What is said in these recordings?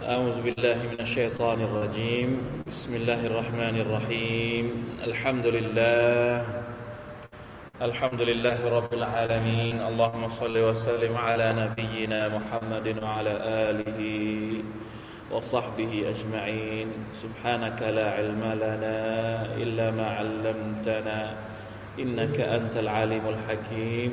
أعوذ بالله من الشيطان الرجيم. بسم الله الرحمن الرحيم. الحمد لله. الحمد لله رب العالمين. اللهم صل وسلم على نبينا محمد وعلى آله وصحبه أجمعين. سبحانك لا علم لنا إلا ما علمتنا. إنك أنت العليم الحكيم.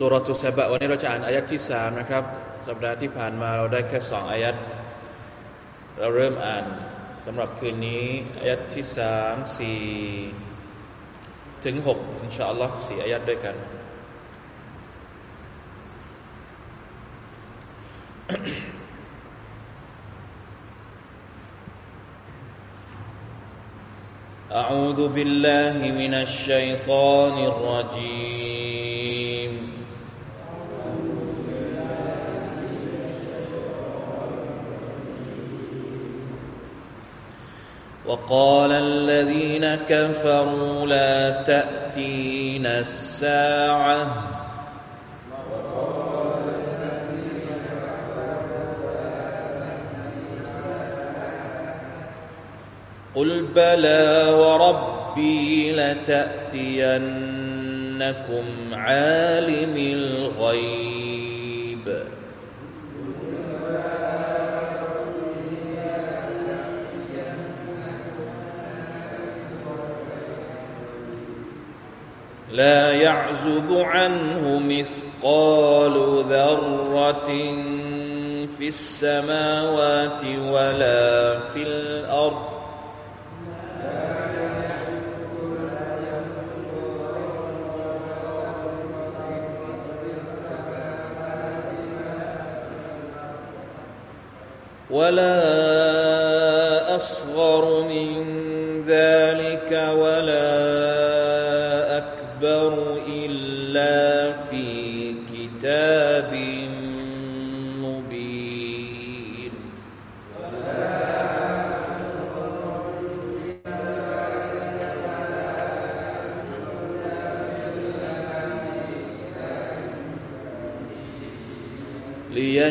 สุรทุสบะวันนี้เราจะอ่านอายัดที่สามนะครับ สัปดาห์ที่ผ่านมาเราได้แค่สองอายัดเราเริ่มอ่านสำหรับคืนนี้อายัดที่สามสี่ถึงหกอินชาอัลลอฮ์สี่อายัดด้วยกัน أعوذ بالله من الشيطان الرجيم وقال الذين كفروا لا تأتينا الساعة. قل بلى وربي لتأتينكم عالم الغيب. لا يعزب عنه مثقال ذرة في السماوات ولا في الأرض. ولا أصغر من ذلك ولا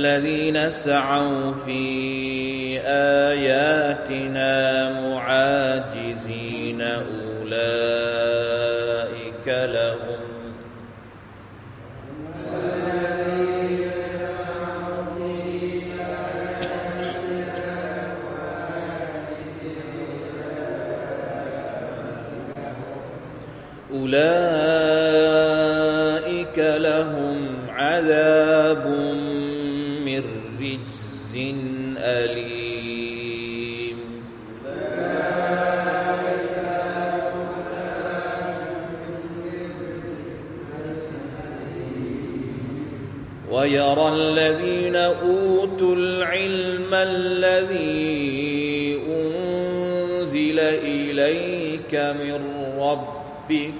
والذين سعوا في آياتنا معاجزين أولئك لهم أولئك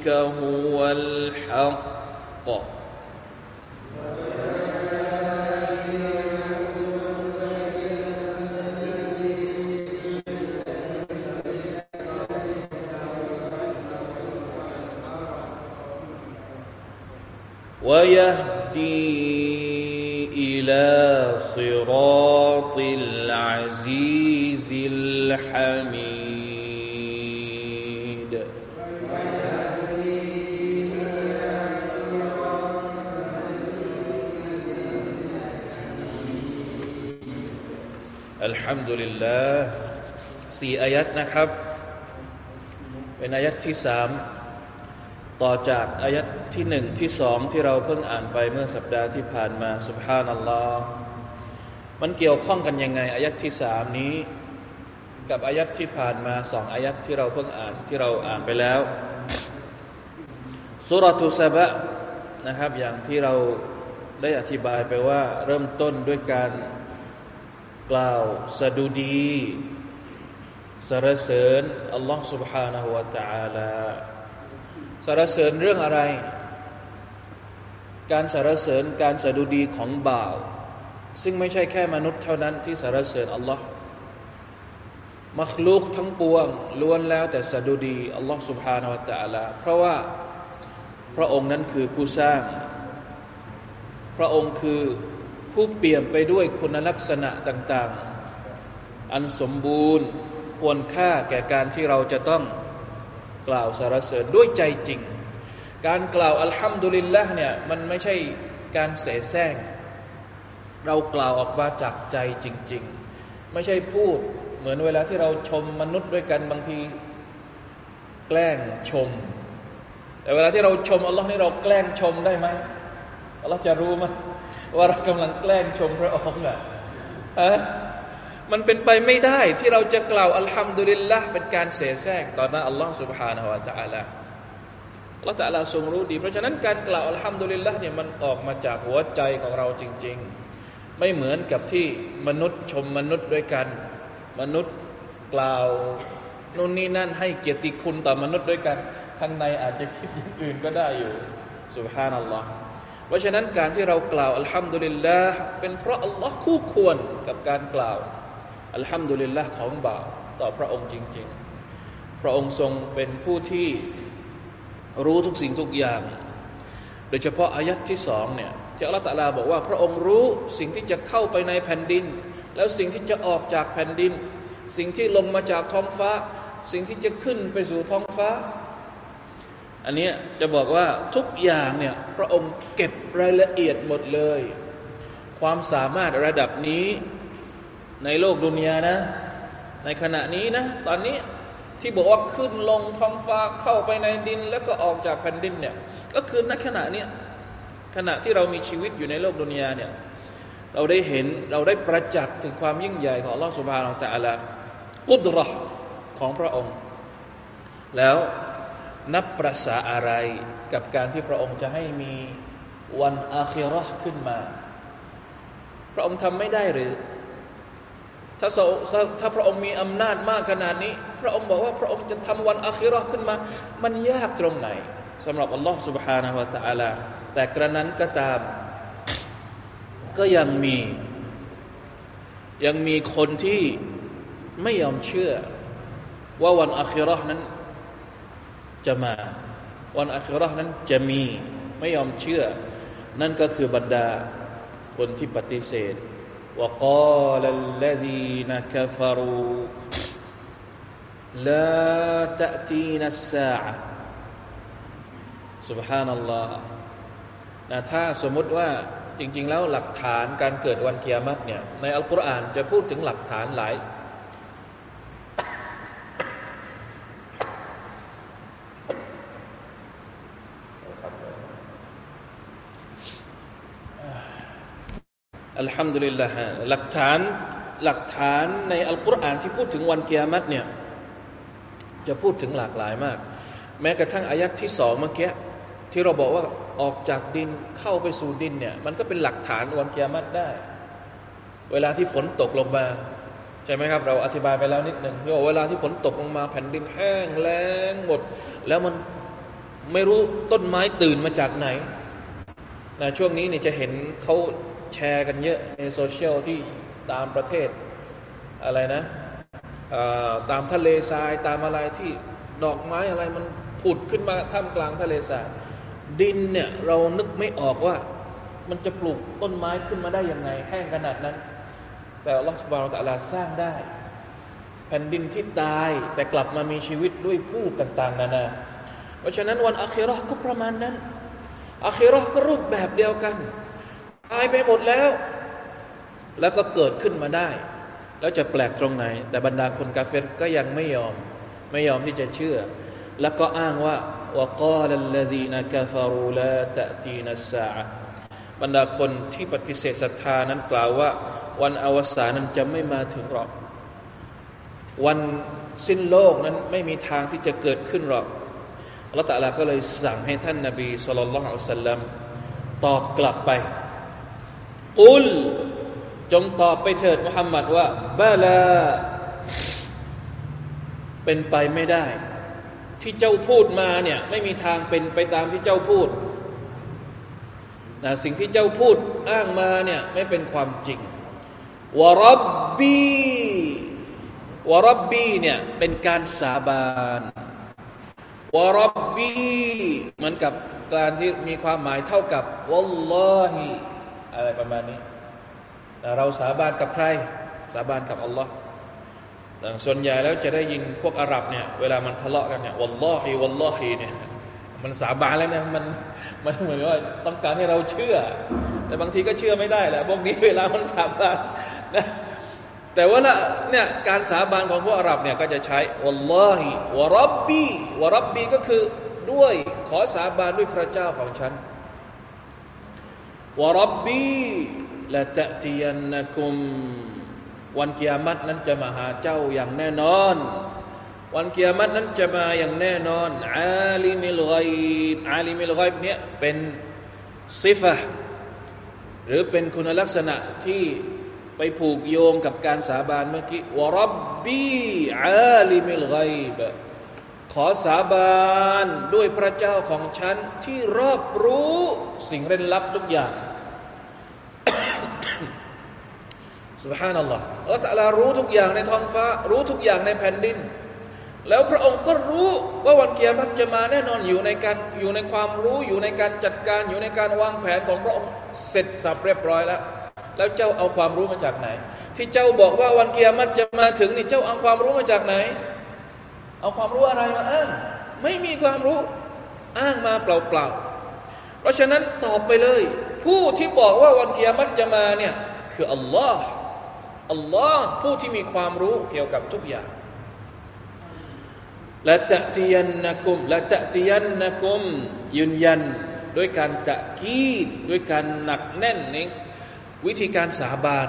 ربك هو الحق. ดุลิลลาห์สี่อายัดนะครับ เป็นอายัดที่สามต่อจากอายัดที่หนึ่งที่สองที่เราเพิ่งอ่านไปเมื่อสัปดาห์ที่ผ่านมาสุบฮานัลลอฮ์มันเกี่ยวข้องกันยังไงอายัดที่สามนี้ กับอายัดที่ผ่านมาสองอายัดที่เราเพิ่งอ่านที่เราอ่านไปแล้วสุรทูซาบะนะครับ อย่างที่เราได้อธิบายไปว่าเริ่มต้นด้วยการ กล่าวสดุดีสรรเสริญอัลลอฮ์ سبحانه และ تعالى สรรเสริญเรื่องอะไร การสรรเสริญการสดุดีของบ่าว ซึ่งไม่ใช่แค่มนุษย์เท่านั้นที่สรรเสริญอัลลอฮ์มัคลูกทั้งปวงล้วนแล้วแต่สดุดีอัลลอฮ์ سبحانه และ تعالى เพราะว่าพระองค์นั้นคือผู้สร้าง พระองค์คือ ผู้เปี่ยมไปด้วยคุณลักษณะต่างๆ อันสมบูรณ์ควรค่าแก่การที่เราจะต้องกล่าวสรรเสริญด้วยใจจริง การกล่าวอัลฮัมดุลิลละเนี่ยมันไม่ใช่การเสแสร้ง เรากล่าวออกมาจากใจจริง ๆ ไม่ใช่พูดเหมือนเวลาที่เราชมมนุษย์ด้วยกันบางทีแกล้งชม แต่เวลาที่เราชมอัลลอฮ์นี่เราแกล้งชมได้ไหมอัลลอฮ์จะรู้ไหม ว่าเรากำลังแกล้งชมพระองค์อ่ะมันเป็นไปไม่ได้ที่เราจะกล่าวอัลฮัมดุลิลละเป็นการเสแสร้งต่อหน้าอัลลอฮ์ سبحانه และ تعالى อัลลอฮ์ تعالى ทรงรู้ดี เพราะฉะนั้นการกล่าวอัลฮัมดุลิลละเนี่ยมันออกมาจากหัวใจของเราจริง ๆ ไม่เหมือนกับที่มนุษย์ชมมนุษย์ด้วยกัน มนุษย์กล่าวนู่นนี่นั่นให้เกียรติคุณต่อมนุษย์ด้วยกัน ข้างในอาจจะคิดอย่างอื่นก็ได้อยู่ سبحان อัลลอฮ์ เพราะฉะนั้นการที่เรากล่าวอัลฮัมดุลิลละเป็นเพราะอัลลอฮ์คู่ควรกับการกล่าวอัลฮัมดุลิลละของบ่าวต่อพระองค์จริง ๆ พระองค์ทรงเป็นผู้ที่รู้ทุกสิ่งทุกอย่าง โดยเฉพาะอายัดที่สองเนี่ยที่อัลลอฮฺตะลาบอกว่า พระองค์รู้สิ่งที่จะเข้าไปในแผ่นดิน แล้วสิ่งที่จะออกจากแผ่นดิน สิ่งที่ลงมาจากท้องฟ้า สิ่งที่จะขึ้นไปสู่ท้องฟ้า อันนี้จะบอกว่าทุกอย่างเนี่ยพระองค์เก็บรายละเอียดหมดเลย ความสามารถระดับนี้ในโลกดุนยานะ ในขณะนี้นะ ตอนนี้ที่บอกว่าขึ้นลงท้องฟ้าเข้าไปในดิน แล้วก็ออกจากแผ่นดินเนี่ยก็คือณขณะนี้ขณะที่เรามีชีวิตอยู่ในโลกดุนยาเนี่ยเราได้เห็นเราได้ประจักษ์ถึงความยิ่งใหญ่ของลอสุภาของแต่ละกุดรอของพระองค์ แล้ว นับประสาอะไรกับการที่พระองค์จะให้มีวันอาคิรอขึ้นมา พระองค์ทำไม่ได้หรือถ้าถ้าพระองค์มีอำนาจมากขนาดนี้ พระองค์บอกว่าพระองค์จะทำวันอัคิรอขึ้นมา มันยากตรงไหนสำหรับอัลลอฮ์ سبحانه และ تعالى แต่กระนั้นก็ตาม ก็ยังมี ยังมีคนที่ไม่ยอมเชื่อ ว่าวันอัคิรอนั้น จะมา วันอัคิรอนั้นจะมีไม่ยอมเชื่อ นั่นก็คือบรรดาคนที่ปฏิเสธ وقال الذين كفروا لا تأتينا الساعة سبحان الله นะถ้าสมมติว่าจริง ๆ แล้วหลักฐานการเกิดวันเกียรติเนี่ยในอัลกุรอานจะพูดถึงหลักฐานหลาย อัลฮัมดุลิลละฮ์หลักฐานหลักฐานในอัลกุรอานที่พูดถึงวันเกียรติเนี่ยจะพูดถึงหลากหลายมาก แม้กระทั่งอายัดที่สองเมื่อกี้ที่เราบอกว่าออกจากดินเข้าไปสู่ดินเนี่ยมันก็เป็นหลักฐานวันเกียรติได้ เวลาที่ฝนตกลงมาใช่ไหมครับ เราอธิบายไปแล้วนิดหนึ่งว่าเวลาที่ฝนตกลงมาแผ่นดินแห้งแล้งหมด แล้วมันไม่รู้ต้นไม้ตื่นมาจากไหนนะช่วงนี้เนี่ยจะเห็นเขา แชร์กันเยอะในโซเชียลที่ตามประเทศอะไรนะตามทะเลทรายตามอะไรที่ดอกไม้อะไรมันผุดขึ้นมาท่ามกลางทะเลทรายดินเนี่ยเรานึกไม่ออกว่า มันจะปลูกต้นไม้ขึ้นมาได้ยังไง แห้งขนาดนั้น แต่อัลลอฮฺสุบานตะลาสร้างได้ แผ่นดินที่ตายแต่กลับมามีชีวิตด้วยพืชต่างๆนานาเพราะฉะนั้นวันอัคราก็ประมาณนั้นอัคราก็รูปแบบเดียวกัน ตายไปหมดแล้ว แล้วก็เกิดขึ้นมาได้ แล้วจะแปลกตรงไหน แต่บรรดาคนกาเฟรก็ยังไม่ยอม ไม่ยอมที่จะเชื่อ แล้วก็อ้างว่า وقال الذين كفروا لا تأتينا الساعة บรรดาคนที่ปฏิเสธศรัทธานั้นกล่าวว่า วันอวสานนั้นจะไม่มาถึงหรอก วันสิ้นโลกนั้นไม่มีทางที่จะเกิดขึ้นหรอกอัลลอฮฺตะลาก็เลยสั่งให้ท่านนาบีสุลต่านละอัลสัลลัมตอบกลับไป กุล จงตอบไปเถิดมุฮัมมัดว่าบาลา เป็นไปไม่ได้ ที่เจ้าพูดมาเนี่ย ไม่มีทางเป็นไปตามที่เจ้าพูดนะสิ่งที่เจ้าพูดอ้างมาเนี่ยไม่เป็นความจริงวรับบีวรับบีเนี่ยเป็นการสาบานวรับบีเหมือนกับการที่มีความหมายเท่ากับวัลลอฮิ อะไรประมาณนี้ เราสาบานกับใคร สาบานกับอัลลอฮ์ส่วนใหญ่แล้วจะได้ยินพวกอาหรับเนี่ยเวลามันทะเลาะกันเนี่ยวัลลอฮิวัลลอฮิเนี่ยมันสาบานแล้วเนี่ยมันมันเหมือนว่าต้องการให้เราเชื่อ แต่บางทีก็เชื่อไม่ได้แหละพวกนี้เวลามันสาบานนะแต่ว่าเนี่ยการสาบานของพวกอาหรับเนี่ยก็จะใช้วัลลอฮิวะรับบีวะรับบีก็คือด้วยขอสาบานด้วยพระเจ้าของฉัน วะรับบีละตะตียนนคุม วันกิยามัตนั้นจะมาหาเจ้าอย่างแน่นอน วันกิยามัตนั้นจะมาอย่างแน่นอนعالم الغيب عالم الغيب เนี่ยเป็น صفة หรือเป็นคุณลักษณะที่ไปผูกโยงกับการสาบานเมื่อกี้ وربي عالم الغيب ขอสาบานด้วยพระเจ้าของฉันที่รอบรู้สิ่งเร้นลับทุกอย่าง سبحان الله الله تعالى รู้ทุกอย่างในท้องฟ้า รู้ทุกอย่างในแผ่นดิน แล้วพระองค์ก็รู้ว่าวันเกียรติจะมาแน่นอนอยู่ในการอยู่ในความรู้อยู่ในการจัดการอยู่ในการวางแผนของพระองค์เสร็จสับเรียบร้อยแล้ว แล้วเจ้าเอาความรู้มาจากไหน ที่เจ้าบอกว่าวันเกียรติจะมาถึงนี่เจ้าเอาความรู้มาจากไหน เอาความรู้อะไรมาอ้างไม่มีความรู้อ้างมาเปล่าๆเพราะฉะนั้นตอบไปเลย ผู้ที่บอกว่าวันเกียรติจะมาเนี่ยคืออัลลอฮ์ อัลลอฮ์ผู้ที่มีความรู้เกี่ยวกับทุกอย่างละตะตียันนะกุมละตะตียันนะกุมยืนยันด้วยการตะกีดด้วยการหนักแน่นนี้วิธีการสาบาน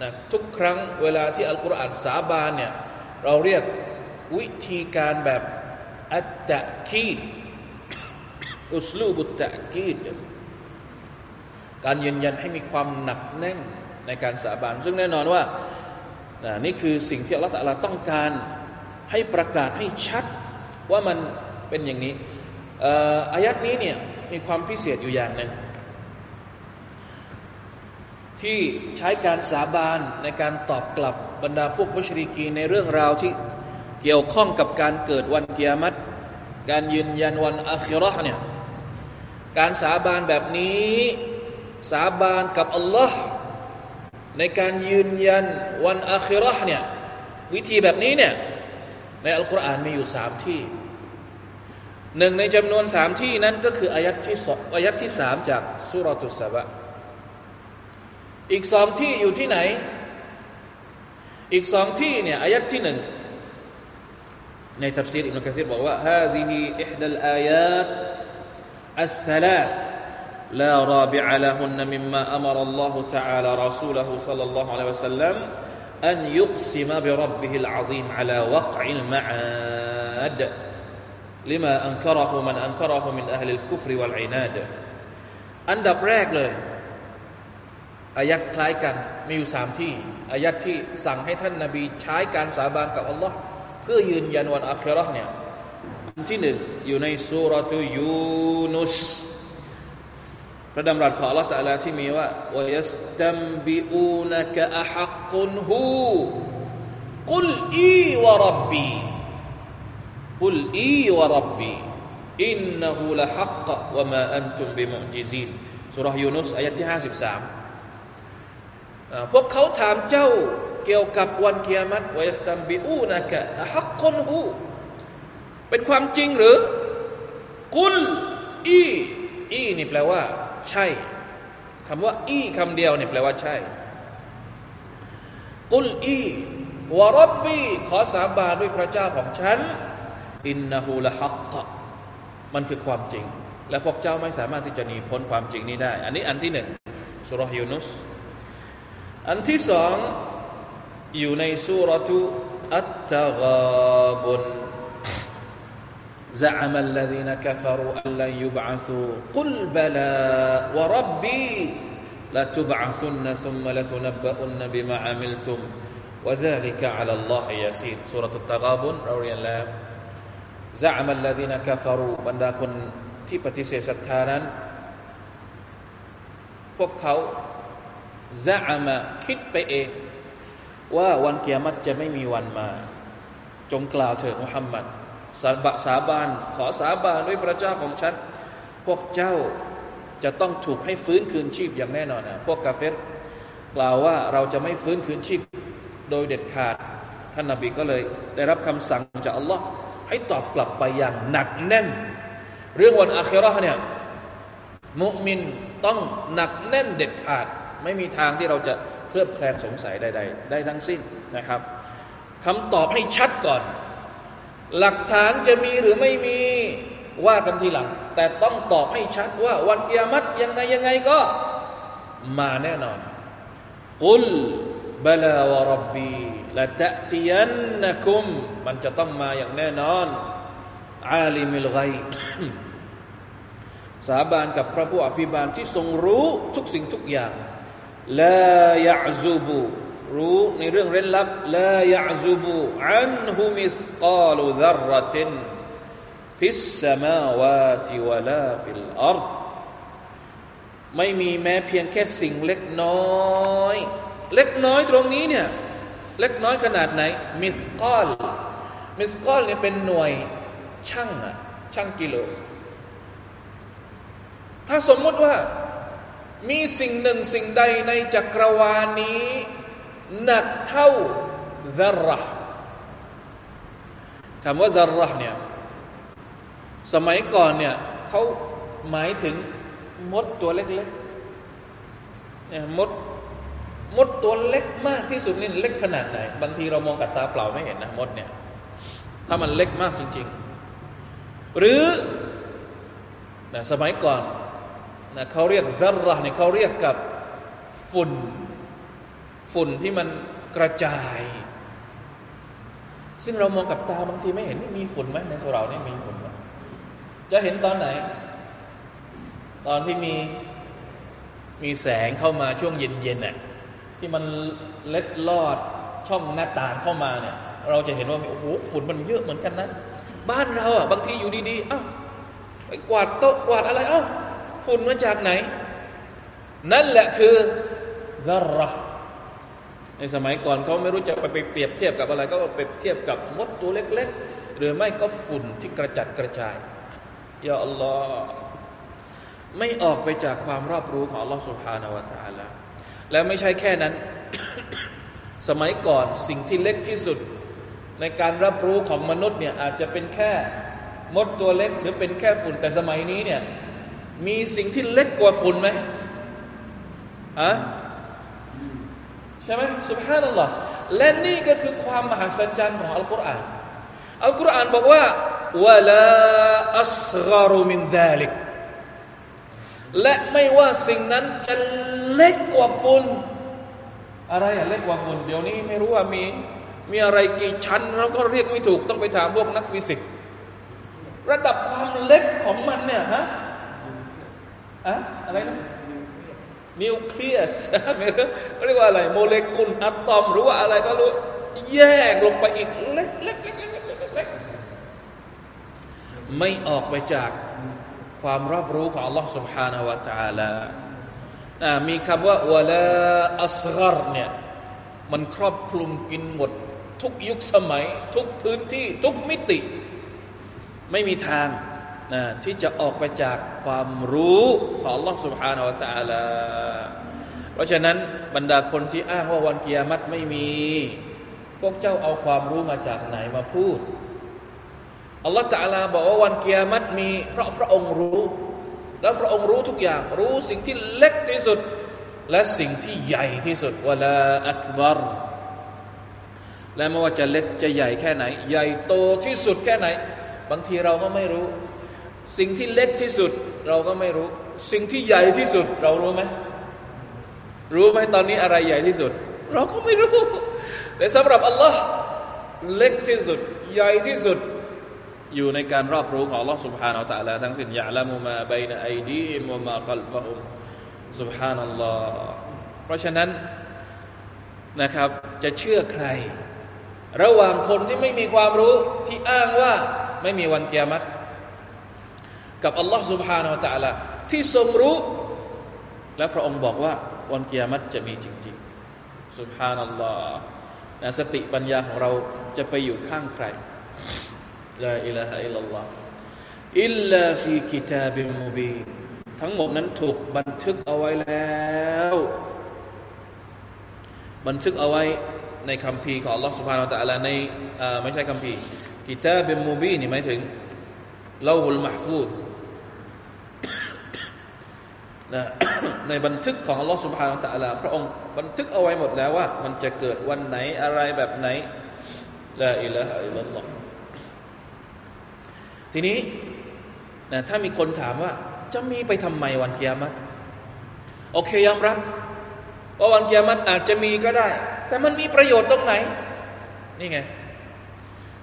นะทุกครั้งเวลาที่อัลกุรอานสาบานเนี่ยเราเรียกวิธีการแบบอัตตะกีดอุสลูบุตตะกีดการยืนยันให้มีความหนักแน่น ในการสาบาน ซึ่งแน่นอนว่านี่คือสิ่งที่อัลลอฮฺต้องการให้ประกาศให้ชัดว่ามันเป็นอย่างนี้อายัดนี้เนี่ยมีความพิเศษอยู่อย่างหนึ่งที่ใช้การสาบานในการตอบกลับบรรดาพวกมุชริกีในเรื่องราวที่เกี่ยวข้องกับการเกิดวันเกียรติการยืนยันวันอัคราเนี่ยการสาบานแบบนี้ สาบานกับอัลลอฮ์ ในการยืนยันวันอาคิรอห์เนี่ยวิธีแบบนี้เนี่ยในอัลกุรอานมีอยู่สามที่หนึ่งในจำนวนสามที่นั้นก็คืออายัดที่สองอายัดที่สามจากสุรตุสบะอีกสองที่อยู่ที่ไหน อีกสองที่เนี่ยอายัดที่หนึ่งในทัฟซีรอิบนุกะซีรบอกว่า هذه إحدى الآيات الثلاث لا رابع لهن مما امر الله تعالى رسوله صلى الله عليه وسلم ان يقسم بربه العظيم على وقع المعاد لما انكره من انكره من اهل الكفر والعناد อันดับแรกเลยอายัดคล้ายกันมีอยู่สามที่อายัดที่สั่งให้ท่านนาบีใช้การสาบานกับอัลลอฮ์เพื่อยืนยันวันอาคราเนี่ยที่หนึ่งอยู่ในสุรทูยูนุส พระดำรัสของ Allah ตะลาที่มีว่าวยสตัมบิอูนกะอะฮักกุนฮูกุลอีวะรับบีกุลอีวะรับบีอินนหูละฮักวะมาอันตุมบิมุจิซีนสุรยูนุสอายะที่ห้าสิบสามพวกเขาถามเจ้าเกี่ยวกับวันเกียรติวยสตัมบิอูนกะอะฮักกุนฮูเป็นความจริงหรือ กุลอีอีนี่แปลว่า ใช่คำว่า อีคำเดียวเนี่ยแปลว่าใช่ กุลอีวะรับบีขอสาบานด้วยพระเจ้าของฉัน อินนาฮูละฮักกะมันคือความจริง และพวกเจ้าไม่สามารถที่จะหนีพ้นความจริงนี้ได้ อันนี้อันที่หนึ่งสุรยูนุสอันที่สองอยู่ในสุรทูอัตตะกาบุน زعم الذين كفروا أن لن يبعثوا قل بلى وربي لتبعثن ثم لتنبؤن بما عملتم وذلك على الله يسير سورة التغابن เราเรียนแล้ว زعم الذين كفروا บรรดาคนที่ปฏิเสธศรัทธานั้นพวกเขา زعم คิดไปเองว่าวันเกียรติจะไม่มีวันมา จงกล่าวเถิดมุฮัมมัด สาบสาบาน ขอสาบานด้วยพระเจ้าของฉัน พวกเจ้าจะต้องถูกให้ฟื้นคืนชีพอย่างแน่นอนนะพวกกาเฟรกล่าวว่าเราจะไม่ฟื้นคืนชีพโดยเด็ดขาด ท่านนาบีก็เลย ได้รับคำสั่งจากอัลลอฮ์ให้ตอบกลับไปอย่างหนักแน่น เรื่องวันอาคิรอเนี่ยมุมินต้องหนักแน่นเด็ดขาด ไม่มีทางที่เราจะเพลิดเพลินสงสัยใดๆได้ทั้งสิ้นนะครับคำตอบให้ชัดก่อน หลักฐานจะมีหรือไม่มีว่ากันทีหลัง แต่ต้องตอบให้ชัดว่าวันกิยามัตยังไงยังไงก็มาแน่นอน قل بلى وربي لتأتينكم มันจะต้องมาอย่างแน่นอน عالم الغيب สาบานกับพระผู้อภิบาลที่ทรงรู้ทุกสิ่งทุกอย่างلا يعزب รู้ในเรื่องเร้นลับلا يعزب عنه مثقال ذرة في السماوات ولا في الأرضไม่มีแม้เพียงแค่สิ่งเล็กน้อย เล็กน้อยตรงนี้เนี่ย เล็กน้อยขนาดไหน มิสกอลมิสกอลเนี่ยเป็นหน่วยช่างอะช่างกิโล ถ้าสมมติว่ามีสิ่งหนึ่งสิ่งใดในจักรวาลนี้ หนักเท่าซาระคำว่าซาระเนี่ยสมัยก่อนเนี่ยเขาหมายถึงมดตัวเล็กๆเนี่ยมดมดตัวเล็กมากที่สุดนี่เล็กขนาดไหน บางทีเรามองกับตาเปล่าไม่เห็นนะมดเนี่ย ถ้ามันเล็กมากจริง ๆ หรือนะสมัยก่อนนะเขาเรียกซัรระเนี่ยเขาเรียกกับฝุ่น ฝุ่นที่มันกระจาย ซึ่งเรามองกับตาบางทีไม่เห็นมีฝุ่นไหมในตัวเราเนี่ยมีฝุ่นไหมจะเห็นตอนไหน ตอนที่มีมีแสงเข้ามาช่วงเย็นๆน่ะที่มันเล็ดลอดช่องหน้าต่างเข้ามาเนี่ย เราจะเห็นว่าโอ้โหฝุ่นมันเยอะเหมือนกันนะบ้านเราอะบางทีอยู่ดีๆอ้าวไปกวาดโต๊ะกวาดอะไรอ้าวฝุ่นมาจากไหน นั่นแหละคือซาระ ในสมัยก่อนเขาไม่รู้จะไปเปรียบเทียบกับอะไร ก็เปรียบเทียบกับมดตัวเล็ก ๆ หรือไม่ก็ฝุ่นที่กระจัดกระจายยาอัลลอฮ์ไม่ออกไปจากความรอบรู้ของอัลลอฮ์สุฮาห์นวตาละและไม่ใช่แค่นั้น สมัยก่อนสิ่งที่เล็กที่สุด ในการรับรู้ของมนุษย์เนี่ยอาจจะเป็นแค่มดตัวเล็กหรือเป็นแค่ฝุ่นแต่สมัยนี้เนี่ยมีสิ่งที่เล็กกว่าฝุ่นไหมอะ ใช่ไหมสุบฮานัลลอฮ์และนี่ก็คือความมหัศจรรย์ของอัลกุรอานอัลกุรอานบอกว่าวะลาอัสกรมินดาลิกและไม่ว่าสิ่งนั้นจะเล็กกว่าฝุ่นอะไรอะเล็กกว่าฝุ่นเดี๋ยวนี้ไม่รู้ว่ามีมีอะไรกี่ชั้นเราก็เรียกไม่ถูกต้องไปถามพวกนักฟิสิกส์ระดับความเล็กของมันเนี่ยฮะอะอะไรนะ นิวเคลียสไม่รู้เรียกว่าอะไรโมเลกุลอะตอมหรือว่าอะไรก็รู้แยกลงไปอีกเล็กเล็กเล็กเล็กไม่ออกไปจากความรอบรู้ของ Allah سبحانه และ تعالى มีคำว่าวะลาอัสกรเนี่ยมันครอบคลุมกินหมด ทุกยุคสมัย ทุกพื้นที่ทุกมิติ ไม่มีทาง นะที่จะออกไปจากความรู้ของ Allah سبحانه และ تعالى เพราะฉะนั้นบรรดาคนที่อ้างว่าวันกิยามัตไม่มี พวกเจ้าเอาความรู้มาจากไหนมาพูด อัลลอฮฺตะลาบอกว่าวันเกียรติมีเพราะพระองค์รู้ แล้วพระองค์รู้ทุกอย่าง รู้สิ่งที่เล็กที่สุด และสิ่งที่ใหญ่ที่สุดวลาอักบารและไม่ว่าจะเล็กจะใหญ่แค่ไหน ใหญ่โตที่สุดแค่ไหน บางทีเราก็ไม่รู้ สิ่งที่เล็กที่สุด เราก็ไม่รู้ สิ่งที่ใหญ่ที่สุด เรารู้ไหมรู้ไหมตอนนี้อะไรใหญ่ที่สุด เราก็ไม่รู้ แต่สำหรับอัลลอฮ์เล็กที่สุด ใหญ่ที่สุด อยู่ในการรอบรู้ของ Allah سبحانه และ تعالى ทั้งสิ้นยะละมุมาบนไอดีมวมาคัลฟะฮุม سبحان อัลลอฮ์เพราะฉะนั้นนะครับ จะเชื่อใคร ระหว่างคนที่ไม่มีความรู้ที่อ้างว่าไม่มีวันเกียรติ กับอัลลอฮ์ سبحانه และ تعالى ที่ทรงรู้ และพระองค์บอกว่าวันเกียรติจะมีจริงๆ سبحان อัลลอฮ์นะสติปัญญาของเราจะไปอยู่ข้างใครลาอิลาฮะอิลลัลลอฮ์อิลลาฟีกิตาบิมุบีทั้งหมดนั้นถูกบันทึกเอาไว้แล้ว บันทึกเอาไว้ในคำพีของ Allah سبحانه และ تعالى ในไม่ใช่คำพีกิตาบิมุบีนี่หมายถึงเลาหุลมหฟูด นะในบันทึกของลอสุภานาตะลาพระองค์บันทึกเอาไว้หมดแล้วว่า มันจะเกิดวันไหนอะไรแบบไหนละอิละฮะอิลลอฮทีนี้นะถ้ามีคนถามว่า จะมีไปทำไมวันเกียรตโอเคยอมรับว่าวันเกียรตอาจจะมีก็ได้ แต่มันมีประโยชน์ตรงไหน นี่ไง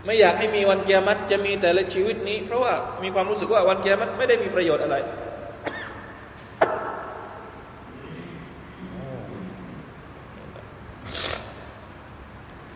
ไม่อยากให้มีวันเกียรตจะมีแต่ละชีวิตนี้ เพราะว่ามีความรู้สึกว่าวันเกียรตไม่ได้มีประโยชน์อะไร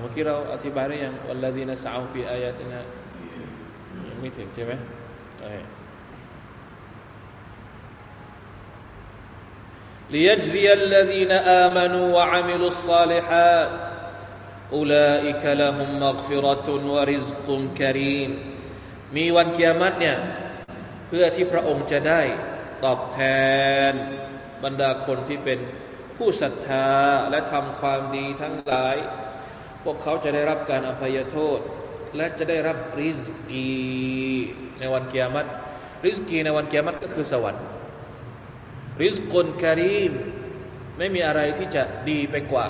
เมื่อกี้เราอธิบายได้ยังวัลลดีนสาวฟีอายาตินะไม่ถึงใช่ไหมใช่ ليجزي الذين آمنوا وعملوا الصالحات أولئك لهم مغفرة ورزق كريم มีวันเกียรติเนี่ยเพื่อที่พระองค์จะได้ตอบแทน บรรดาคนที่เป็นผู้ศรัทธาและทำความดีทั้งหลาย พ วกเขาจะได้รับการอภัยโทษ และจะได้รับริสกีในวันเกียรติริสกีในวันเกียรติก็คือสวรรค์ ริสกุลกรีม ไม่มีอะไรที่จะดีไปกว่า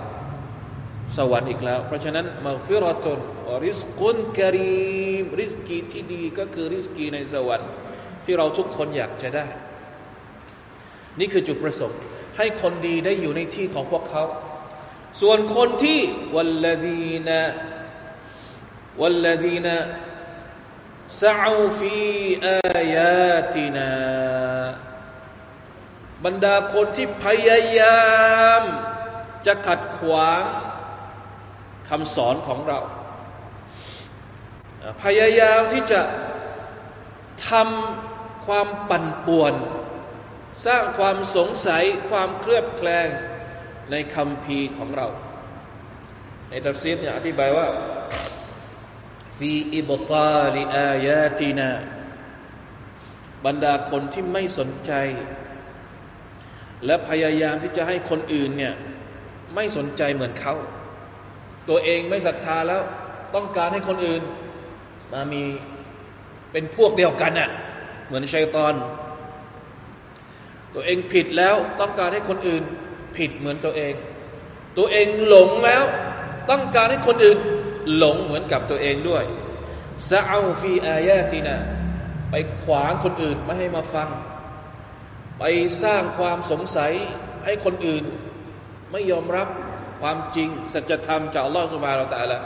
สวรรค์อีกแล้ว เพราะฉะนั้นมักฟิรตุนริสกุลกรีมริสกีที่ดีก็คือริสกีในสวรรค์ที่เราทุกคนอยากจะได้ นี่คือจุดประสงค์ ให้คนดีได้อยู่ในที่ของพวกเขา ส่วนคนที่วัลลดีนะวัลลดีนะซาอูฟีอายาตินาบรรดาคนที่พยายาม จะขัดขวางคำสอนของเรา พยายามที่จะทำความปั่นป่วน สร้างความสงสัยความเคลือบแคลง ในคัมภีร์ของเรา ในตัฟซีดเนี่ยอธิบายว่าฟีอิบตาลิอายาตินาบรรดาคนที่ไม่สนใจ และพยายามที่จะให้คนอื่นเนี่ยไม่สนใจเหมือนเขา ตัวเองไม่ศรัทธาแล้วต้องการให้คนอื่น มามีเป็นพวกเดียวกันน่ะเหมือนชัยตอน ตัวเองผิดแล้วต้องการให้คนอื่น ผิดเหมือนตัวเอง ตัวเองหลงแล้ว ต้องการให้คนอื่นหลงเหมือนกับตัวเองด้วยซาอูฟีอายาตินะไปขวางคนอื่นไม่ให้มาฟัง ไปสร้างความสงสัยให้คนอื่น ไม่ยอมรับความจริง สัจธรรมจากอัลลอฮฺ سبحانه وتعالى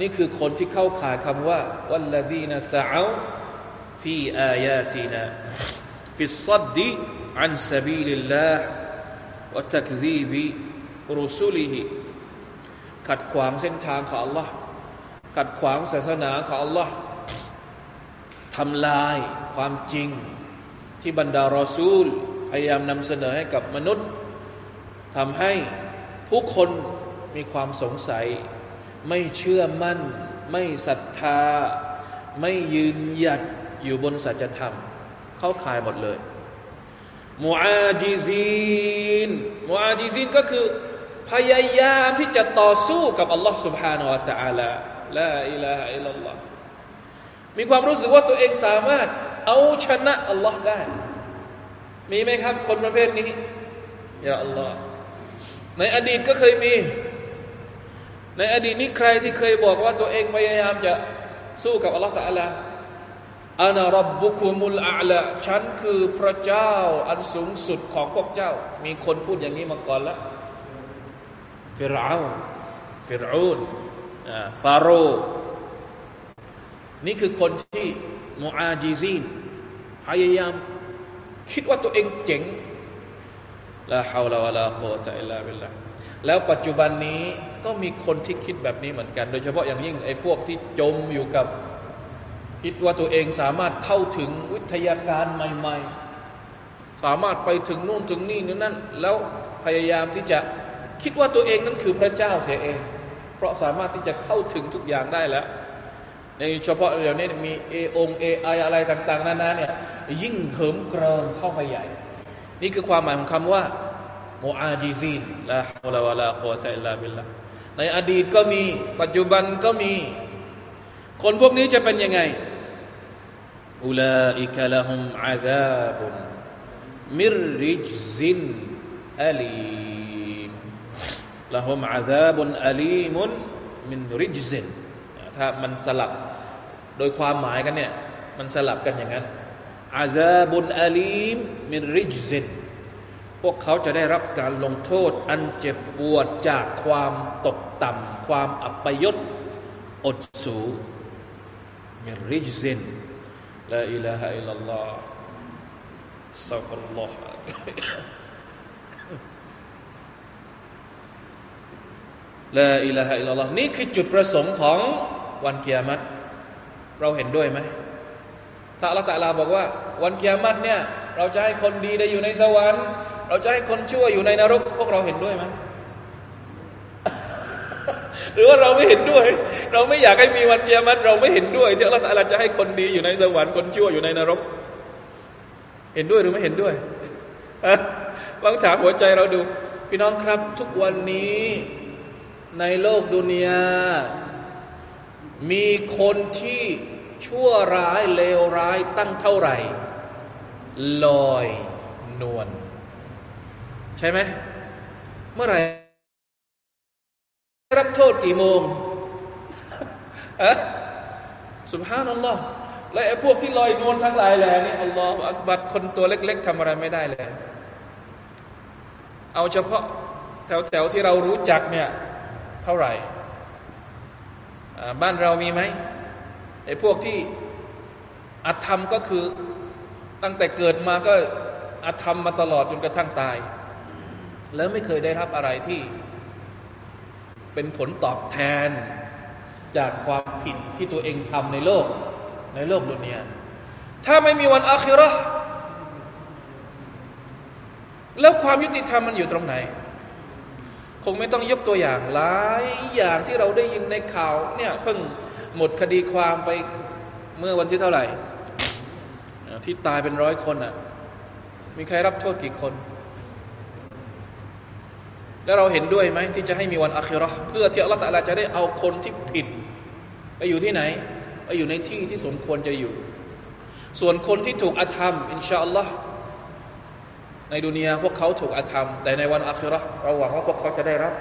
นี่คือคนที่เข้าข่ายคำว่า والذين سعوا في آياتنا في الصد عن سبيل الله وتكذيب رسله ขัดขวางเส้นทางของ Allah ขัดขวางศาสนาของ Allah ทำลายความจริง ที่บรรดารอซูล พยายามนำเสนอให้กับมนุษย์ทำให้ผู้คนมีความสงสัย ไม่เชื่อมั่น ไม่ศรัทธา ไม่ยืนหยัดอยู่บนสัจธรรม เข้าข่ายหมดเลย มูอาจิซีนมูอาจิซีนก็คือพยายามที่จะต่อสู้กับอัลลอฮ์ سبحانه และ تعالى ลาอิลาฮะอิลลัลลอฮ์มีความรู้สึกว่าตัวเองสามารถเอาชนะอัลลอฮ์ได้ มีไหมครับ คนประเภทนี้อย่าอัลลอฮ์ในอดีตก็เคยมี ในอดีตนี้ใครที่เคยบอกว่าตัวเองพยายามจะสู้กับอัลลอฮ์ตะอัลา อานารับบุคุมุลอาละฉันคือพระเจ้าอันสูงสุดของพวกเจ้า มีคนพูดอย่างนี้มาก่อนแล้วฟิรอาฟิรอูนฟาโรนี่คือคนที่มูอาจีซีนพยายามคิดว่าตัวเองเจ๋งละฮาวลาวะลาโกตะอิลลาบิลละแล้วปัจจุบันนี้ก็มีคนที่คิดแบบนี้เหมือนกัน โดยเฉพาะอย่างยิ่งไอ้พวกที่จมอยู่กับ คิดว่าตัวเองสามารถเข้าถึงวิทยาการใหม่ ๆ สามารถไปถึงนู่นถึงนี่นั่นนั่นแล้วพยายามที่จะคิดว่าตัวเองนั้นคือพระเจ้าเสียเอง เพราะสามารถที่จะเข้าถึงทุกอย่างได้แล้ว ในเฉพาะเดี๋ยวนี้มีเออง AI อะไรต่าง ๆนานาเนี่ยยิ่งเหิมเกริมเข้าไปใหญ่ นี่คือความหมายของคำว่าمعاجزين لا حول ولا قوة إلا بالله ในอดีตก็มีปัจจุบันก็มี คนพวกนี้จะเป็นยังไง أولئك لهم عذاาบุนมิรริจซินอัลีมละฮุมอาซาบุนอัลีมุนมินริจซินถ้ามันสลับโดยความหมายกันเนี่ยมันสลับกันอย่างนั้นอาซาบุนอาลีมมินริจซินพวกเขาจะได้รับการลงโทษ อันเจ็บปวดจากความตกต่ำความอัปยศอดสูมินริจซิน لا إله إلا الله استغفر الله ลาอิลาฮะอิลลัลลอฮ์นี่คือจุดประสงค์ของวันเกียรติเราเห็นด้วยไหมถ้าอัลลอฮฺตะลาบอกว่า วันเกียรติเนี่ย เราจะให้คนดีได้อยู่ในสวรรค์ เราจะให้คนชั่วอยู่ในนรก พวกเราเห็นด้วยไหม หรือว่าเราไม่เห็นด้วย เราไม่อยากให้มีวันเกียรติเราไม่เห็นด้วยที่อัลลอฮฺจะให้คนดีอยู่ในสวรรค์คนชั่วอยู่ในนรก เห็นด้วยหรือไม่เห็นด้วยลองถามหัวใจเราดู พี่น้องครับ ทุกวันนี้ในโลกดุนยามีคนที่ชั่วร้ายเลวร้ายตั้งเท่าไหร่ ลอยนวลใช่ไหมเมื่อไหร่ รับโทษกี่โมงอะสุบฮานัลลอฮ์และไอ้พวกที่ลอยนวลทั้งหลายแหล่นี่อัลลอฮ์อักบัดคนตัวเล็ก ๆทำอะไรไม่ได้เลยเอาเฉพาะแถวๆที่เรารู้จักเนี่ยเท่าไหร่บ้านเรามีไหมไอ้พวกที่อาธรรมก็คือตั้งแต่เกิดมาก็อาธรรมมาตลอดจนกระทั่งตาย แล้วไม่เคยได้รับอะไรที่ เป็นผลตอบแทนจากความผิดที่ตัวเองทำในโลกในโลกดุนยาถ้าไม่มีวันอาคิรอแล้วความยุติธรรมมันอยู่ตรงไหน คงไม่ต้องยกตัวอย่างหลายอย่างที่เราได้ยินในข่าวเนี่ยเพิ่งหมดคดีความไปเมื่อวันที่เท่าไหร่ ที่ตายเป็นร้อยคนอะ มีใครรับโทษกี่คน แล้วเราเห็นด้วยไหมที่จะให้มีวันอัคิรอเพื่อที่อัลลอฮฺตะลาจะได้เอาคนที่ผิด ไปอยู่ที่ไหน ไปอยู่ในที่ที่สมควรจะอยู่ ส่วนคนที่ถูกอาธรรม อินชาอัลลอฮ์ในดุนยาพวกเขาถูกอาธรรม แต่ในวันอัคิรอเราหวังว่าพวกเขาจะได้รับ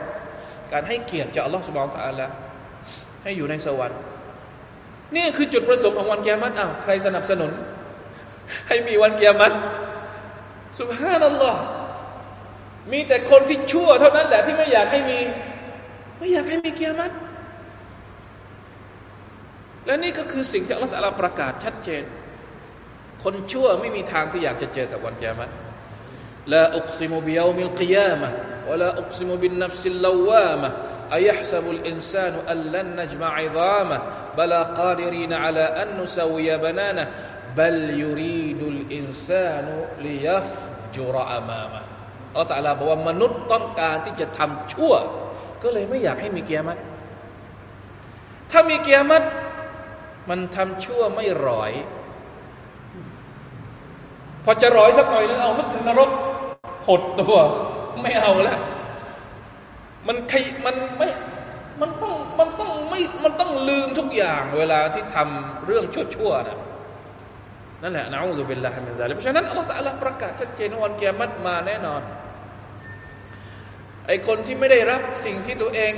การให้เกียรติจากอัลลอฮ์สุบานตะอัลละให้อยู่ในสวรรค์นี่คือจุดประสงค์ของวันเกียรติอ้าวใครสนับสนุน ให้มีวันเกียรติสุบฮานัลลอฮ์ มีแต่คนที่ชั่วเท่านั้นแหละที่ไม่อยากให้มี ไม่อยากให้มีเกียรติและนี่ก็คือสิ่งที่อัลลอฮฺประกาศชัดเจน คนชั่วไม่มีทางที่อยากจะเจอกับวันเกียรติละอุกซิมุบิยามิลกิยามะวะละอุกซิมุบินนัฟซิลลาวามะ أيحسب الإنسان أن لن نجمع عظامه بلى قادرين على أن نسوي بنانه بل يريد الإنسان ليفجر أمامه อัลตะลาบอกว่ามนุษย์ต้องการที่จะทำชั่ว ก็เลยไม่อยากให้มีเกียรติถ้ามีเกียรติมันทำชั่วไม่ร้อย พอจะร้อยสักหน่อยนึงเอานึกถึงนรกหดตัวไม่เอาแล้วมันใครมันไม่มันต้องมันต้องไม่มันต้องลืมทุกอย่าง เวลาที่ทำเรื่องชั่วๆนะนั่นแหละนะอูซุบิลลาฮิมินซาลิเพราะฉะนั้นอัลลอฮฺตะลาประกาศชัดเจนวันเกียรติมาแน่นอน ไอคนที่ไม่ได้รับสิ่งที่ตัวเอง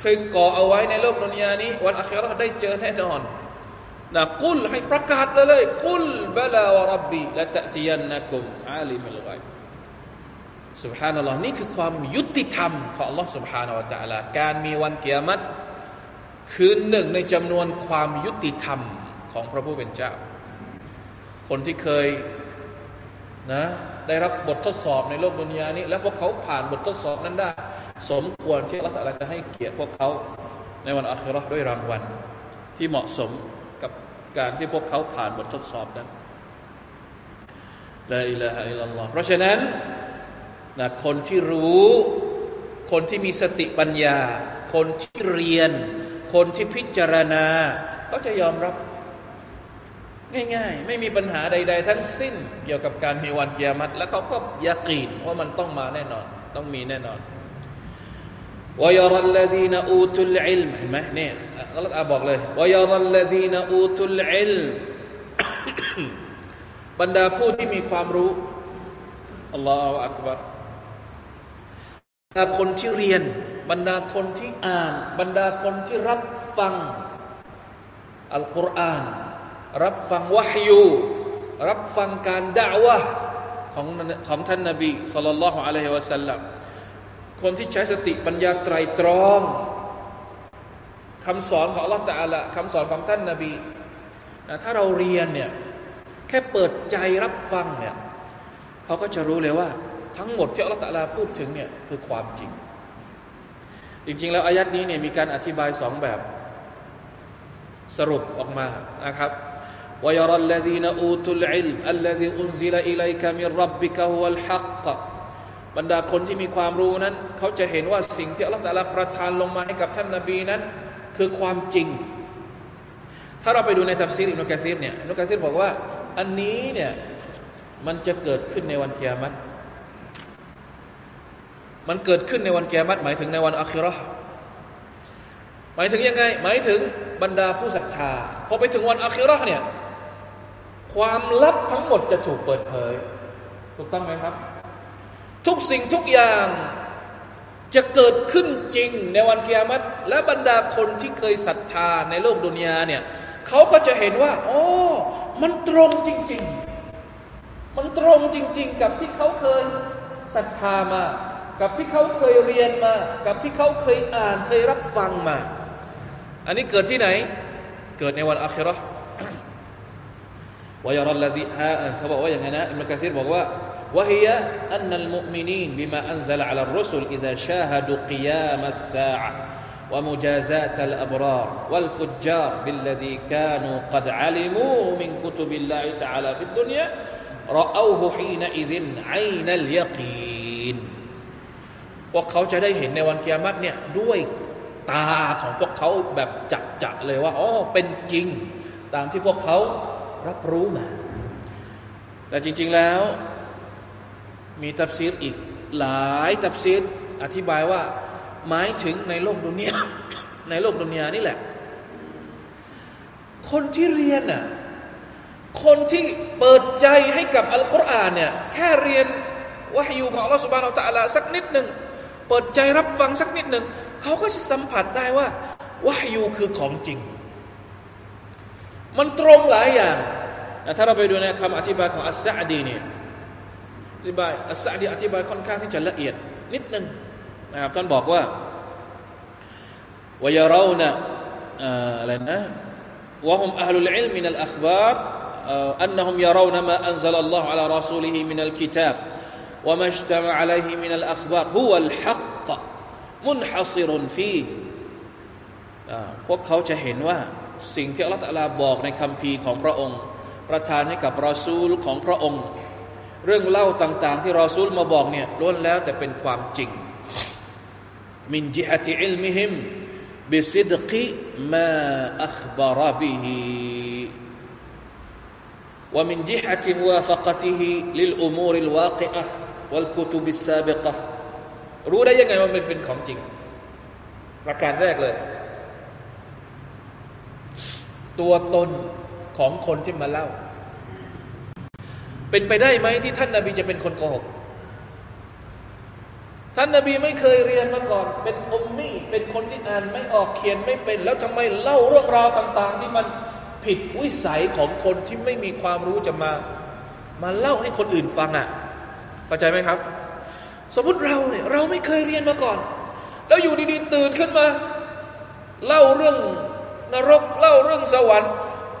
เคยก่อเอาไว้ในโลกดุนยานี้ วันอัคราได้เจอแน่นอนนะกุลให้ประกาศเลยกุลบลาวะรับบีละตะติยันนะกุมอาลิมิลไกสุบฮานัลลอฮ์นี่คือความยุติธรรมของ Allah سبحانه และ تعالى การมีวันเกียรติคือหนึ่งในจำนวนความยุติธรรมของพระผู้เป็นเจ้า คนที่เคยนะ ได้รับบททดสอบในโลกดุนยานี้ แล้วพวกเขาผ่านบททดสอบนั้นได้ สมควรที่ละตัลจะให้เกียรติพวกเขาในวันอัคราด้วยรางวัลที่เหมาะสมกับการที่พวกเขาผ่านบททดสอบนั้นละอิลาฮะอิลลัลลอฮ์เพราะฉะนั้นนะคนที่รู้ คนที่มีสติปัญญา คนที่เรียน คนที่พิจารณา เขาจะยอมรับ ง่ายๆ ไม่มีปัญหาใด ๆ ทั้งสิ้นเกี่ยวกับการมีวันเกียรติแล้วเขาก็ยากีนว่ามันต้องมาแน่นอน ต้องมีแน่นอนวยรัลลดีนอูตุลอิลเห็นไหมเนี่ยอัลลอฮฺบอกเลยวยรัลลดีนอูตุลอิลบรรดาผู้ที่มีความรู้อัลลอฮฺอักบารบรรดาคนที่เรียน บรรดาคนที่อ่าน บรรดาคนที่รับฟังอัลกุรอาน รับฟังวะฮยูรับฟังการด่าวะของของท่านนบีสุลต่านละฮ์อะลัยฮิวะสัลลัมคนที่ใช้สติปัญญาไตรตรองคำสอนของอัลลอฮฺตะอาละคำสอนของท่านนบีถ้าเราเรียนเนี่ยแค่เปิดใจรับฟังเนี่ยเขาก็จะรู้เลยว่า ทั้งหมดที่อัลลอฮฺตะลาพูดถึงเนี่ยคือความจริง จริง ๆ แล้วอายัดนี้เนี่ยมีการอธิบายสองแบบสรุปออกมานะครับ ويرى الذين أوتوا العلم الذي أنزل إليك من ربك هو الحق บรรดาคนที่มีความรู้นั้น เขาจะเห็นว่าสิ่งที่อัลลอฮฺตะลาประทานลงมาให้กับท่านนาบีนั้น คือความจริง ถ้าเราไปดูในทัฟซีรอินุกะซีรเนี่ยอินุกะซีรบอกว่า อันนี้เนี่ยมันจะเกิดขึ้นในวันเกียรติมันเกิดขึ้นในวันแกมัดหมายถึงในวันอัคราหมายถึงยังไง หมายถึงบรรดาผู้ศรัทธาพอไปถึงวันอัคราเนี่ย ความลับทั้งหมดจะถูกเปิดเผย ถูกต้องไหมครับ ทุกสิ่งทุกอย่างจะเกิดขึ้นจริงในวันเกียรติและบรรดาคนที่เคยศรัทธาในโลกดุนยาเนี่ยเขาก็จะเห็นว่าโอ้มันตรงจริง ๆ มันตรงจริง ๆ กับที่เขาเคยศรัทธามา กับที่เขาเคยเรียนมา กับที่เขาเคยอ่านเคยรับฟังมา อันนี้เกิดที่ไหน เกิดในวันอัครา วยารลดีฮะเขาบอกว่าอย่างไงนะอิมรุกะซีรบอกว่า وهي أن المؤمنين بما أنزل على الرسل إذا شاهدوا قيام الساعة ومجازات الأبرار والفجار بالذي كانوا قد علموه من كتب الله تعالى في الدنيا رأوه حينئذ عين اليقين พวกเขาจะได้เห็นในวันกิยามัตเนี่ยด้วยตาของพวกเขาแบบจับจัเลยว่าอ๋อเป็นจริง ตามที่พวกเขา รับรู้มา แต่จริง ๆแล้ว มีตัฟซีรอีกหลายตัฟซีรอธิบายว่า หมายถึงในโลกดุนยาในโลกดุนยานี่แหละ คนที่เรียนน่ะคนที่เปิดใจให้กับอัลกุรอานเนี่ยแค่เรียนวะฮยูของอัลลอฮฺสุบานอัลตะลาสักนิดหนึ่งเปิดใจรับฟังสักนิดหนึ่งเขาก็จะสัมผัสได้ว่าวายูคือของจริง มันตรงหลายอย่างถ้าเราไปดูในคำอธิบายของอัสซาดีเนี่ยอธิบายอัสซาดีอธิบายค่อนข้างที่จะละเอียด นิดหนึ่งนะครับท่านบอกว่าวยาเรานะอะไรนะ وهم أهل العلم من الأخبار أنهم يرون ما أنزل الله على رسوله من الكتاب وما اجتمع عليه من الأخبار هو الحق มุนฮัซิรุนฟีพวกเขาจะเห็นว่า สิ่งที่อัลลอฮฺบอกในคำพีของพระองค์ ประทานให้กับรอซูลของพระองค์ เรื่องเล่าต่าง ๆ ที่รอซูลมาบอกเนี่ยล้วนแล้วแต่เป็นความจริงมินจิฮติอิลมิฮิมบิซิดกิมาอัคบารบิฮิ ومن جهة موافقته للأمور الواقعة والكتب السابقة รู้ได้ยังไงว่ามันเป็นของจริง ประการแรกเลย ตัวตนของคนที่มาเล่า เป็นไปได้ไหมที่ท่านนาบีจะเป็นคนโกหก ท่านนาบีไม่เคยเรียนมาก่อน เป็นอมมี่ เป็นคนที่อ่านไม่ออกเขียนไม่เป็น แล้วทำไมเล่าเรื่องราวต่าง ๆ ที่มันผิดวิสัยของคนที่ไม่มีความรู้จะมา มาเล่าให้คนอื่นฟังอะ่ะเข้าใจไหมครับ สมมติเราเนี่ยเราไม่เคยเรียนมาก่อน แล้วอยู่ดีๆตื่นขึ้นมา เล่าเรื่อง นรกเล่าเรื่องสวรรค์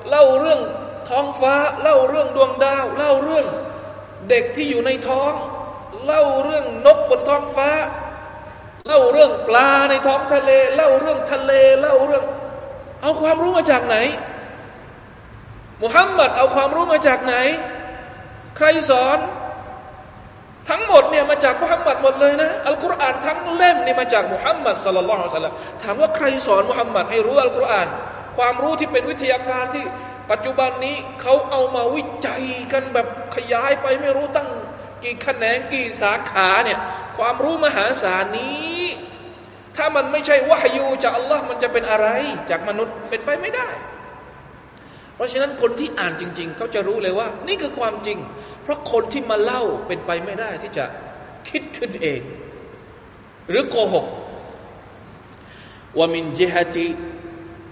เล่าเรื่องท้องฟ้า เล่าเรื่องดวงดาว เล่าเรื่องเด็กที่อยู่ในท้อง เล่าเรื่องนกบนท้องฟ้า เล่าเรื่องปลาในท้องทะเล เล่าเรื่องทะเล เล่าเรื่อง เอาความรู้มาจากไหนมุฮัมมัดเอาความรู้มาจากไหน ใครสอน ทั้งหมดเนี่ยมาจากมุฮัมมัดหมดเลยนะอัลกุรอานทั้งเล่มเนี่ยมาจากมุฮัมมัดสัลลัลลอฮุอะลัยฮิสลลัมถามว่าใครสอนมุฮัมมัดให้รู้อัลกุรอาน ความรู้ที่เป็นวิทยาการที่ปัจจุบันนี้เขาเอามาวิจัยกันแบบขยายไปไม่รู้ตั้งกี่แขนงกี่สาขาเนี่ยความรู้มหาศาลนี้ ถ้ามันไม่ใช่วะฮยูจากอัลลอฮ์มันจะเป็นอะไร จากมนุษย์เป็นไปไม่ได้ เพราะฉะนั้นคนที่อ่านจริง ๆ เขาจะรู้เลยว่า นี่คือความจริง เพราะคนที่มาเล่าเป็นไปไม่ได้ที่จะคิดขึ้นเอง หรือโกหกว่ามินจิฮติ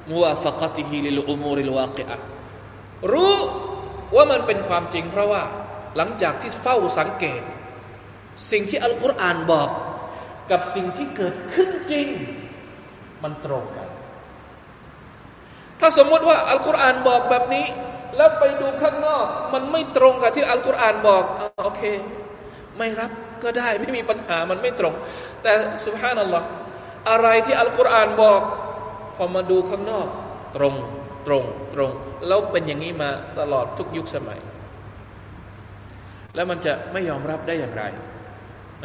มัวฟักติฮิลิลอุมูริลวากิอะรู้ว่ามันเป็นความจริง เพราะว่าหลังจากที่เฝ้าสังเกต สิ่งที่อัลกุรอานบอก กับสิ่งที่เกิดขึ้นจริง มันตรงกัน ถ้าสมมติว่าอัลกุรอานบอกแบบนี้ แล้วไปดูข้างนอก มันไม่ตรงกับที่อัลกุรอานบอกโอเค ไม่รับก็ได้ไม่มีปัญหามันไม่ตรง แต่สุภาพนั่นหรออะไรที่อัลกุรอานบอก พอมาดูข้างนอก ตรงตรงตรง แล้วเป็นอย่างนี้มาตลอดทุกยุคสมัย แล้วมันจะไม่ยอมรับได้อย่างไร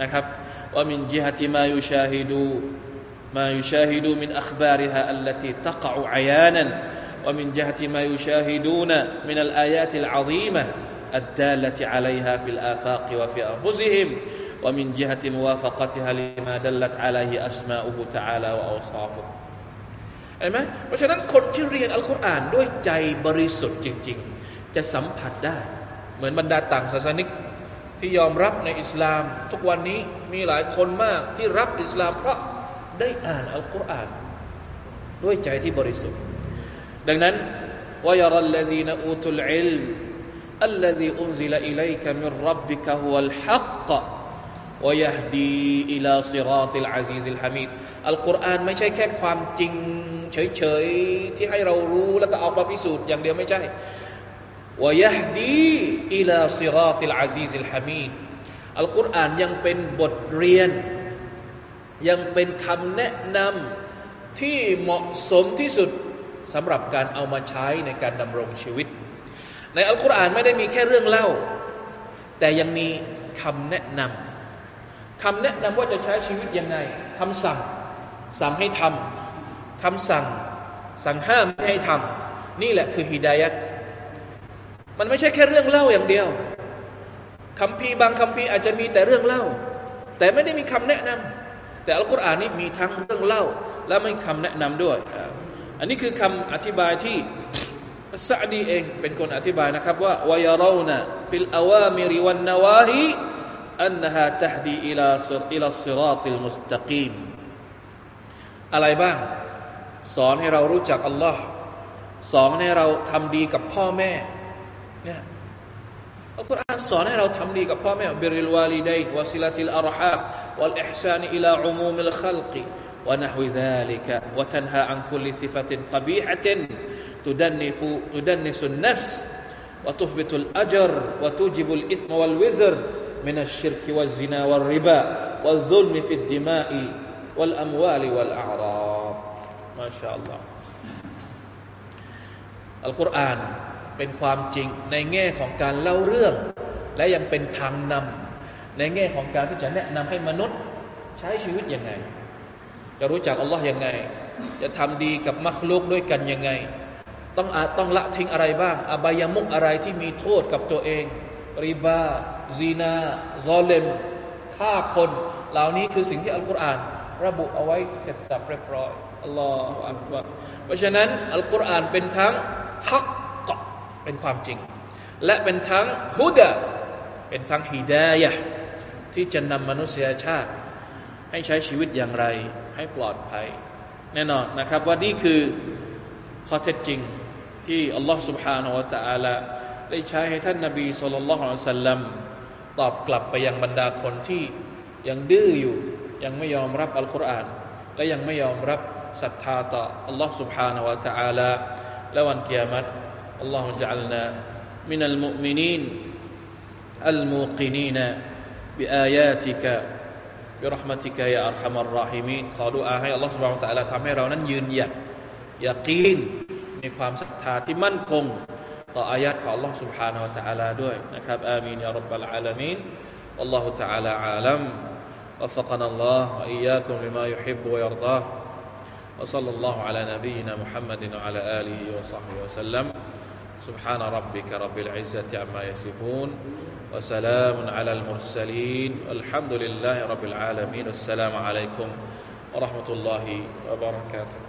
นะครับว่ามินจิฮติมายุชาฮิดูมายุชาฮิดูมินอัคบาริฮะอัลลตีตักอุอายันัน ومن جهة ما يشاهدون من الآيات العظيمة الدالة عليها في الآفاق وفي أنفسهم ومن جهة موافقتها لما دلت عليه أسماؤه تعالى وأوصافه เห็นไหมเพราะฉะนั้นคนที่เรียนอัลกุรอานด้วยใจบริสุทธิ์จริงๆ จะสัมผัสได้ เหมือนบรรดาต่างศาสนิกที่ยอมรับในอิสลาม ทุกวันนี้มีหลายคนมากที่รับอิสลามเพราะได้อ่านอัลกุรอานด้วยใจที่บริสุทธิ์ ดังนั้นวยร الذين أوتوا العلم الذي أنزل إليك من ربك هو الحق ويهدي إلى صراط العزيز الحميد อัลกุรอานไม่ใช่แค่ความจริงเฉยๆที่ให้เรารู้แล้วก็เอามาพิสูจน์อย่างเดียวไม่ใช่วยฮดีอิลาซิราติลอาซีซิลฮามีดอัลกุรอานยังเป็นบทเรียนยังเป็นคำแนะนำที่เหมาะสมที่สุด สำหรับการเอามาใช้ในการดำรงชีวิต ในอัลกุรอานไม่ได้มีแค่เรื่องเล่า แต่ยังมีคำแนะนำคำแนะนำว่าจะใช้ชีวิตยังไงคำสั่ง สั่งให้ทำคำสั่ง สั่งห้ามไม่ให้ทำนี่แหละคือฮิดายัดมันไม่ใช่แค่เรื่องเล่าอย่างเดียวคำพีบางคำพีอาจจะมีแต่เรื่องเล่า แต่ไม่ได้มีคำแนะนำแต่อัลกุรอานนี้มีทั้งเรื่องเล่า และมีคำแนะนำด้วย อันนี้คือคำอธิบายที่ซาดีเองเป็นคนอธิบายนะครับว่าويرون في الأوامر والنواهي أنها تهدي إلى ص إلى الصراط المستقيم อะไรบ้าง สอนให้เรารู้จักอัลลอฮ์สอนให้เราทำดีกับพ่อแม่เนี่ยอัลกุรอานสอนให้เราทำดีกับพ่อแม่بر الوالدين وصلة الأرحام والإحسان إلى عموم الخلق ونحو ذلك وتنهى عن كل صفة قبيحة تدنف تدنس النفس وتهبط الأجر وتوجب الإثم والوزر من الشرك والزنا والربا والظلم في الدماء والأموال والأعراض ما شاء الله อัลกุรอานเป็นความจริงในแง่ของการเล่าเรื่อง และยังเป็นทางนำในแง่ของการที่จะแนะนำให้มนุษย์ใช้ชีวิตยังไง จะรู้จักอัลลอฮ์ยังไง จะทำดีกับมัคลุกด้วยกันยังไง ต้องอาต้องละทิ้งอะไรบ้าง อบายามุกอะไรที่มีโทษกับตัวเอง ริบาซีนาซอเลมฆ่าคน เหล่านี้คือสิ่งที่อัลกุรอาน ระบุเอาไว้เสร็จสับเรียบร้อยอัลลอฮฺอักบารเพราะฉะนั้นอัลกุรอานเป็นทั้งฮักกะเป็นความจริง และเป็นทั้งฮุดะเป็นทั้งฮิดายะที่จะนำมนุษยชาติ ให้ใช้ชีวิตอย่างไร ให้ปลอดภัย แน่นอนนะครับว่านี่คือข้อเท็จจริงที่อัลลอฮฺ سبحانه และ تعالى ได้ใช้ให้ท่านนาบีสุลต่านละฮ์สัลลัมตอบกลับไปยังบรรดาคนที่ยังดื้ออยู่ ยังไม่ยอมรับอัลกุรอานและยังไม่ยอมรับศรัทธาต่ออัลลอฮ์ سبحانه และ تعالى และวันกิยามัตอัลลอฮฺ جعلنا من المؤمنين الموقنين بآياتك برحمتك يا أرحم الراحمين ขอดุอาให้อัลลอฮฺ سبحانه และ تعالى ทำให้เรานั้นยืนหยัดยากีนมีความศรัทธาที่มั่นคงต่ออายะของ Allah سبحانه และ تعالى ด้วยนะครับอามีนยารับบลอาลามีน والله تعالى عالم وفقنا الله وإياكم لما يحب ويرضاه وصلى الله على نبينا محمد وعلى آله وصحبه وسلم سبحان ربك رب العزة عما يصفون وسلام على المرسلين الحمد لله رب العالمين السلام عليكم ورحمة الله وبركاته.